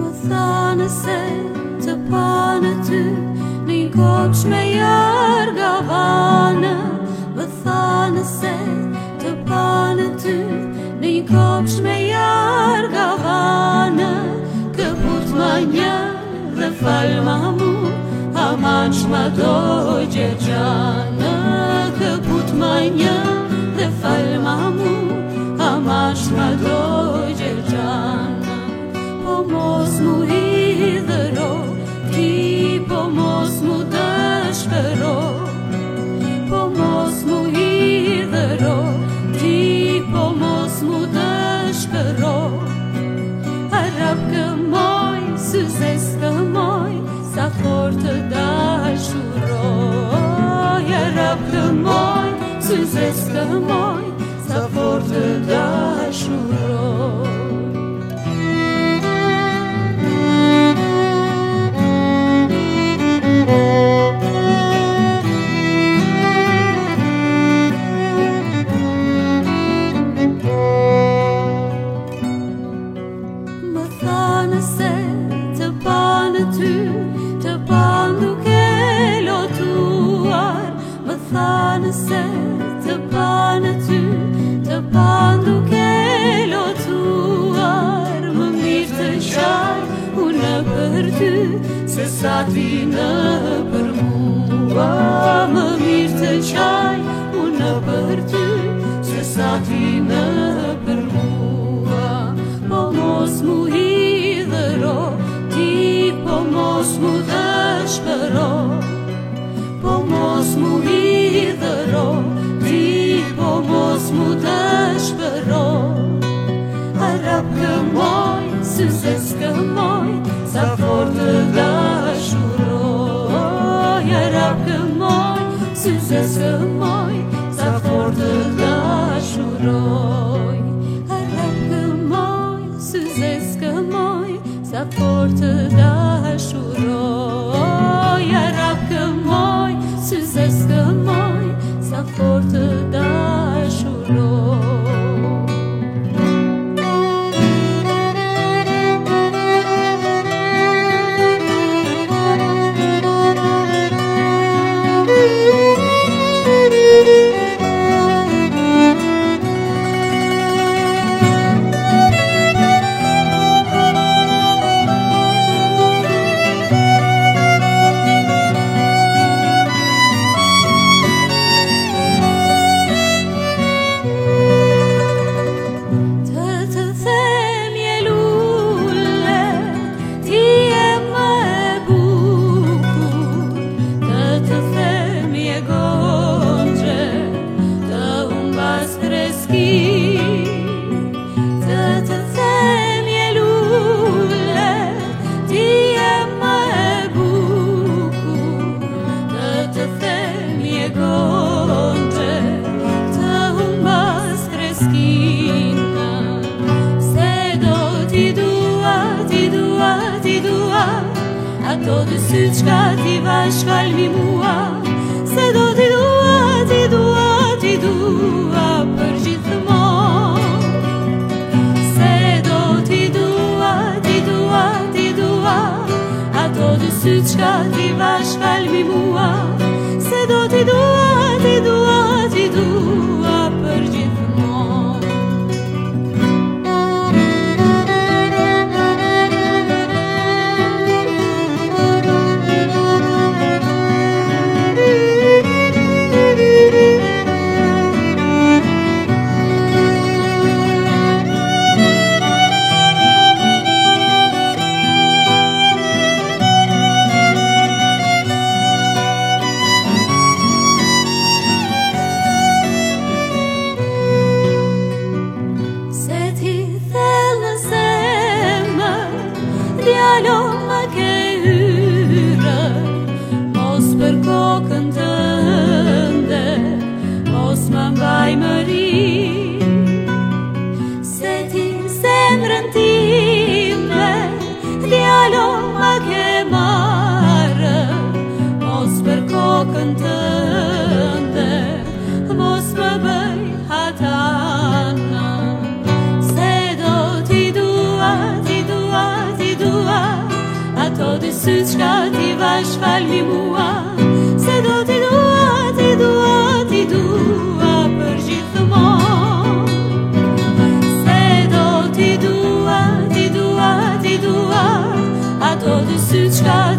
më thanë se të panë ty Një kopsh me jarë gavanë Më thanë se të panë ty Një kopsh me jarë gavanë Këput më një dhe falë ma mu që shma dojë gjë gjanë forte da iar ya moi moy suzes moy sa forte da shuro Se sa ti në për mua Më mirë të qaj Unë për ty Se sa ti në për mua Po mos mu i dhero Ti po mos mu dhe shpero Po mos mu i dhero Ti po mos mu dhe shpero Arab kë moj Se se se să moi, să fortă dașuroi. Arapcă moi, suzescă moi, să fortă dașuroi. Arapcă moi, suzescă moi, să fortă dașuroi. Në këtë të umbas Se do ti dua, ti dua, ti dua Ato dësytë shka ti vashkallë mi mua Se do ti dua, ti dua, ti dua Për gjithë më Se do ti dua, ti dua, ti dua Ato dësytë shka ti vashkallë mi mua do ti do Maria. Ato dy sytë shka ti vash falmi mua Se do t'i dua, t'i dua, t'i dua Për gjithë mo Se do t'i dua, t'i dua, t'i dua Ato dy sytë shka ti vash falmi mua